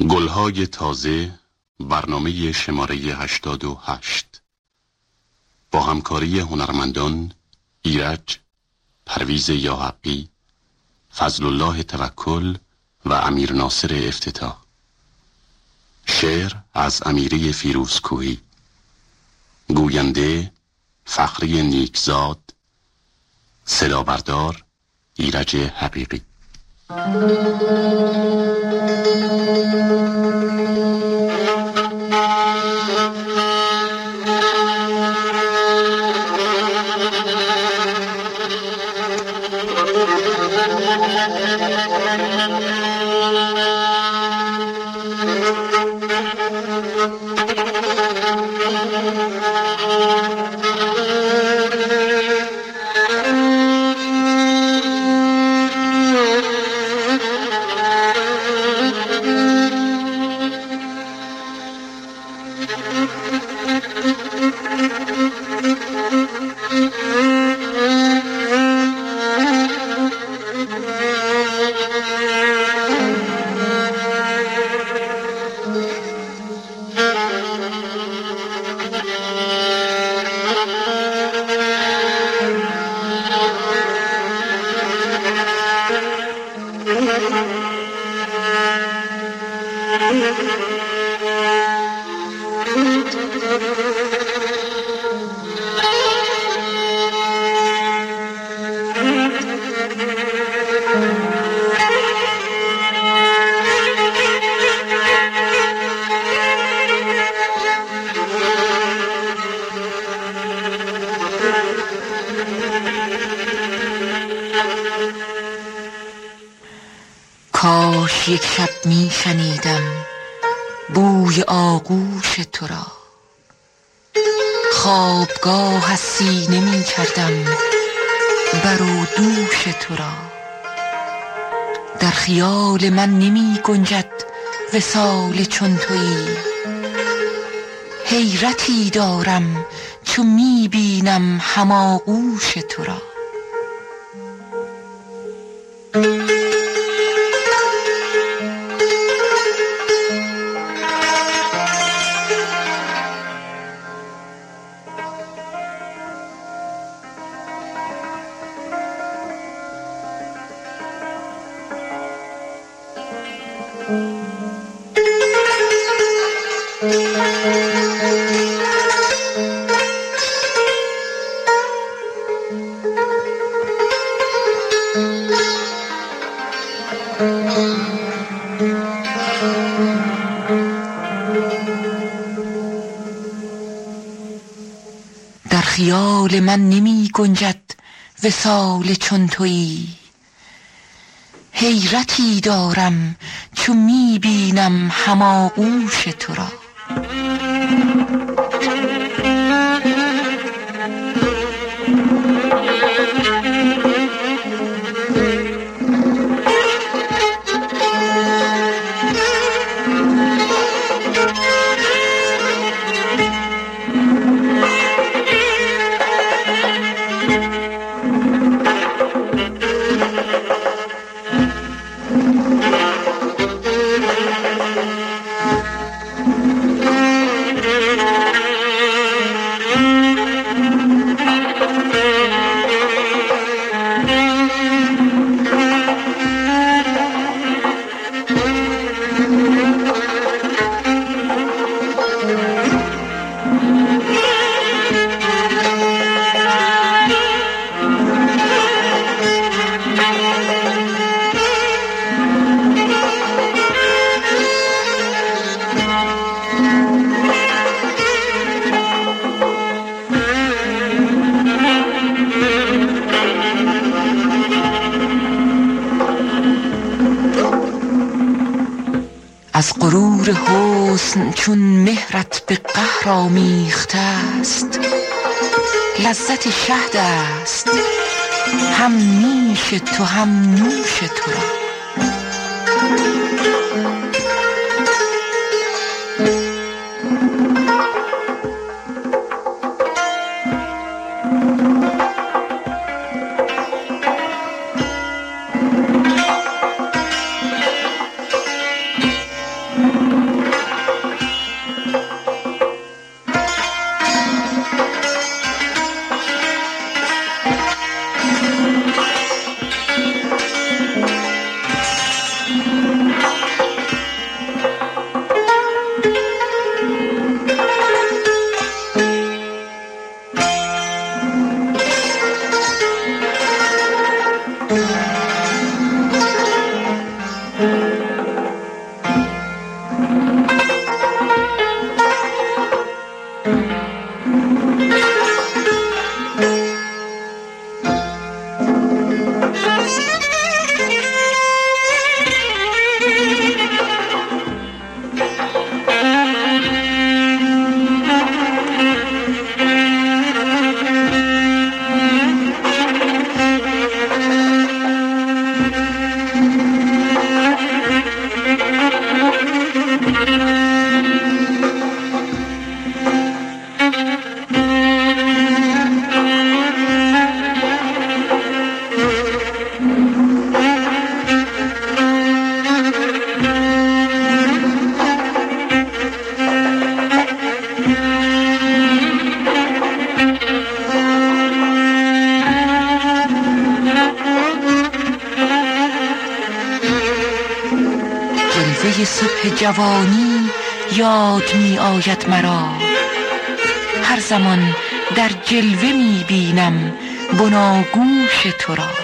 گلهای تازه برنامه شماره 88 با همکاری هنرمندان ایرج پرویز یاحقی فضل الله توکل و امیر ناصر افتتاح. شعر از امیری فیروز کوهی. گوینده فخری نیکزاد. صدا بردار ایرج حقیقی Thank you. یک شب می شنیدم بوی آغوش تو را. خوابگاه از سینه می کردم بر و دوش تو را. در خیال من نمی گنجد وصال چون تویی حیرتی دارم چو می بینم هماغوش تو را. در خیال من نمی گنجد وصال چون تویی. حیرتی دارم چو می بینم هماغوش تو را. غرور حسن چون مهرت به قهر آمیخته است. لذت شهد است. هم نیش تو هم نوش تو را. جوانی یاد می آید مرا. هر زمان در جلوه می بینم بناگوش تو را.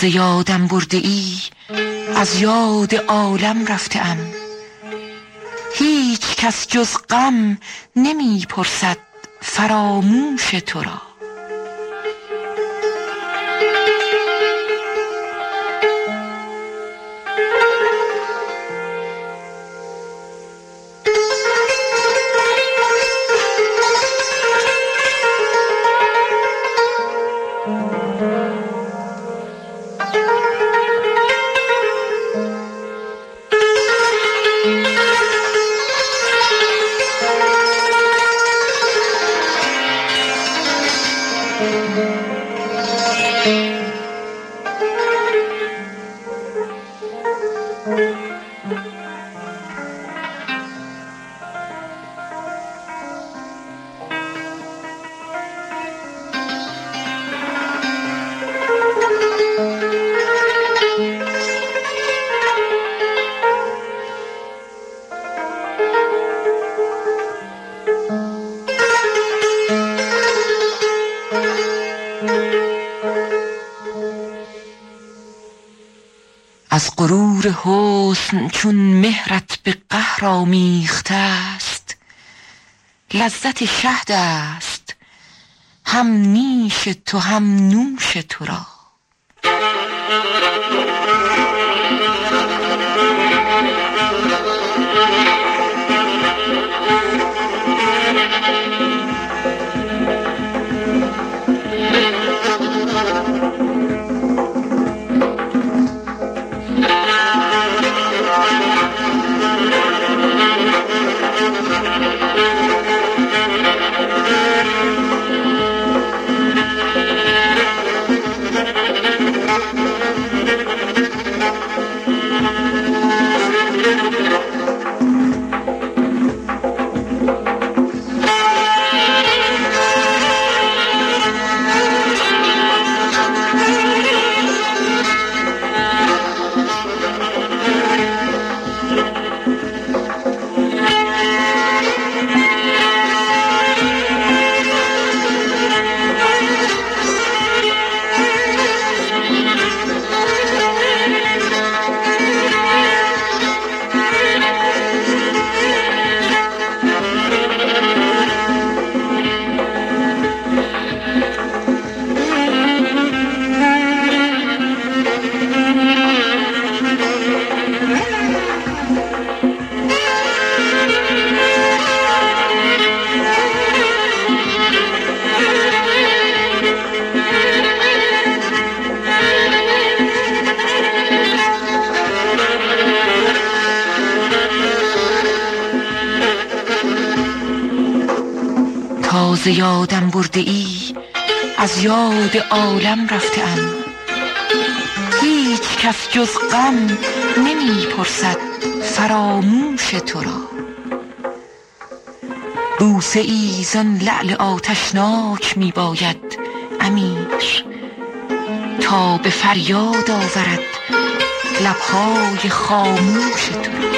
تازه یادم برده ای؟ از یاد عالم رفته ام هیچ کس جز غم نمی پرسد فراموش تو را. از غرور حسن چون مهرت به قهر آمیخته است. لذت شهد است. هم نیش تو هم نوش تو را. یادم برده ای؟ از یاد عالم رفته ام هیچ کس جز غم نمی پرسد فراموش تو را. بوسه ای زان لعل آتشناک می باید امیر تا به فریاد آورد لبهای خاموش تو را.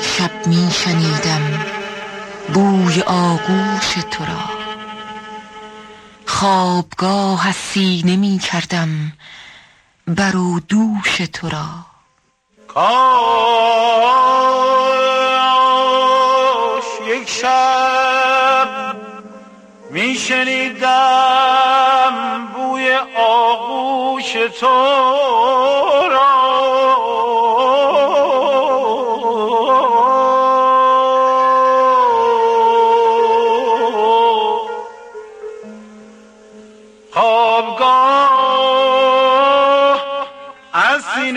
یک شب می شنیدم بوی آغوش تو را. خوابگاه از سینه می کردم بر دوش تو را. کاش یک شب می شنیدم بوی آغوش تو.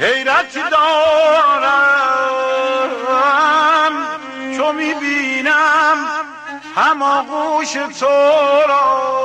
حیرت دارم چو می‌بینم هم آغوش تو را.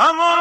amor.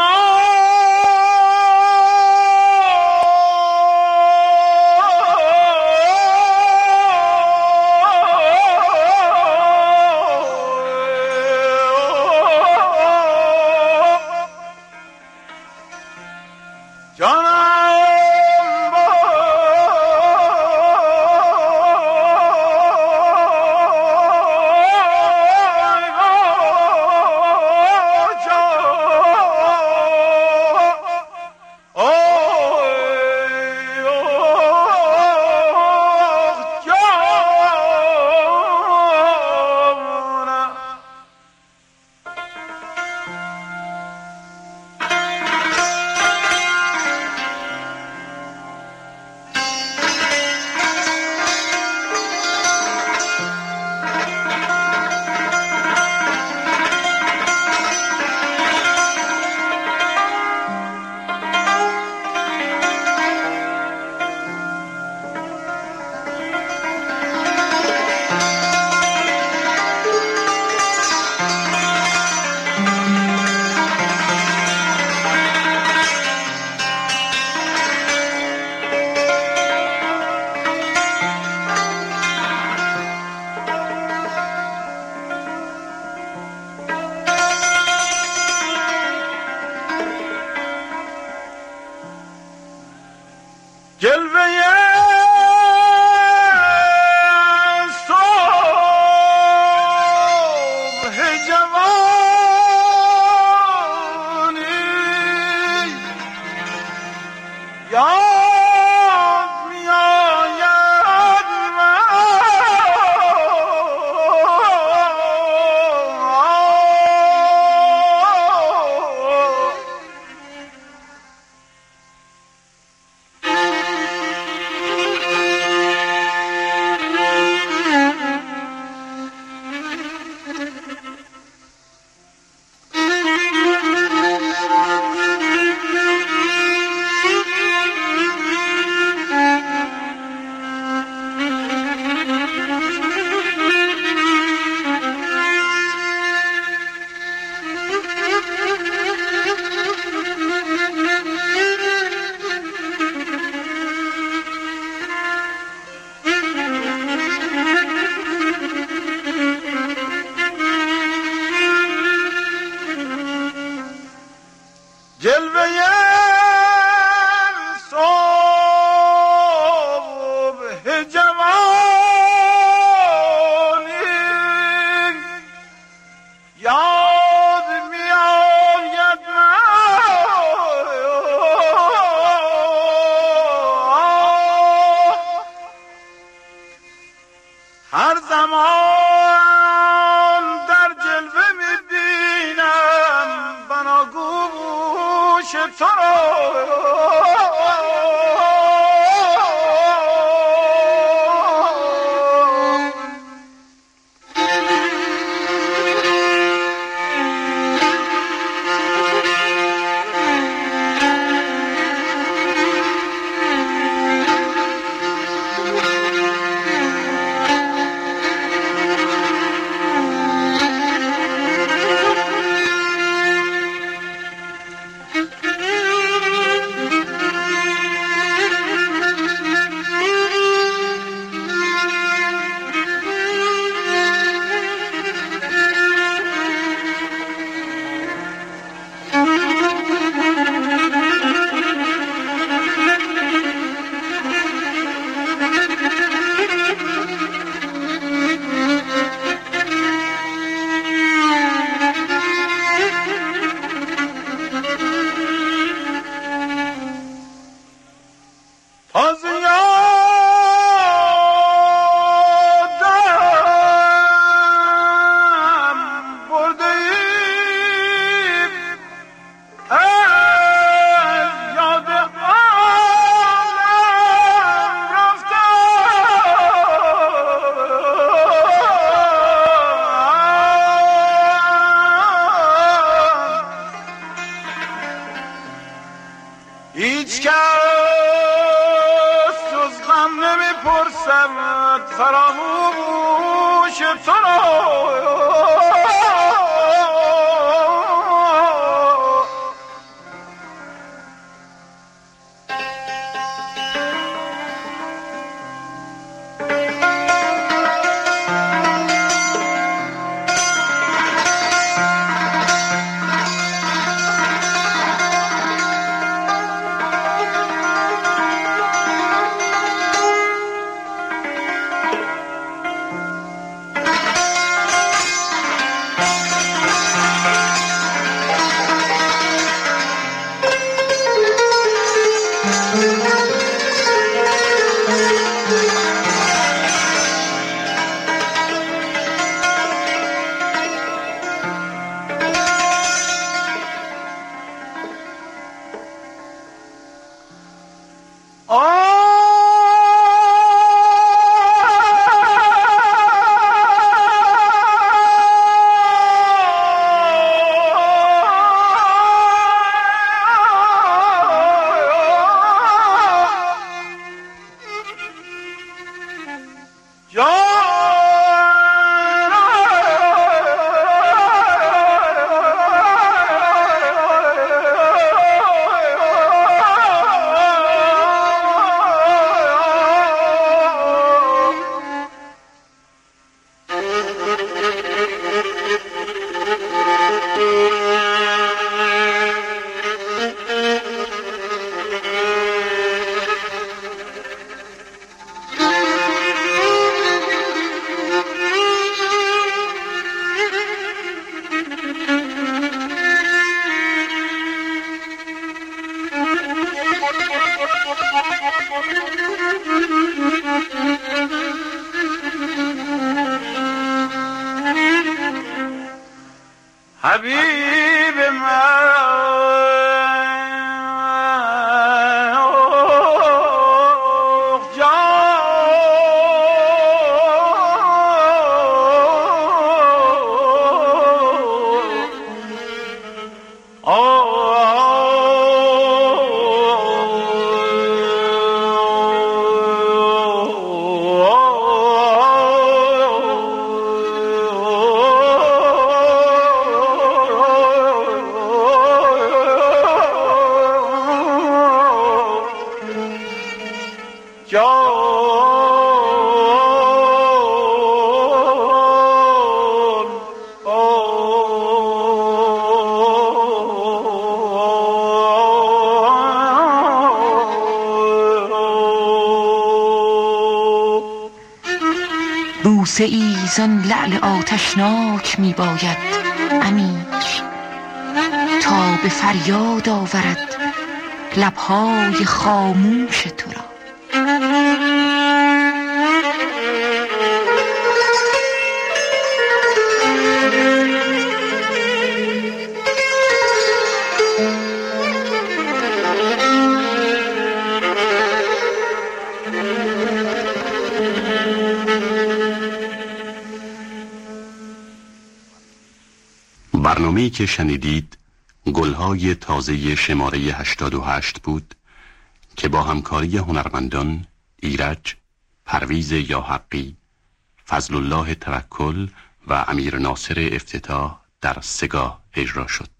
Yo! بوسه ای زان لعل آتشناک می باید امیر. تا به فریاد آورد لبهای خاموش تو را. برنامه‌ای که شنیدید گلهای تازه شماره 88 بود که با همکاری هنرمندان ایرج، پرویز یا حقی، فضل الله توکل و امیر ناصر افتتاح در سگاه اجرا شد.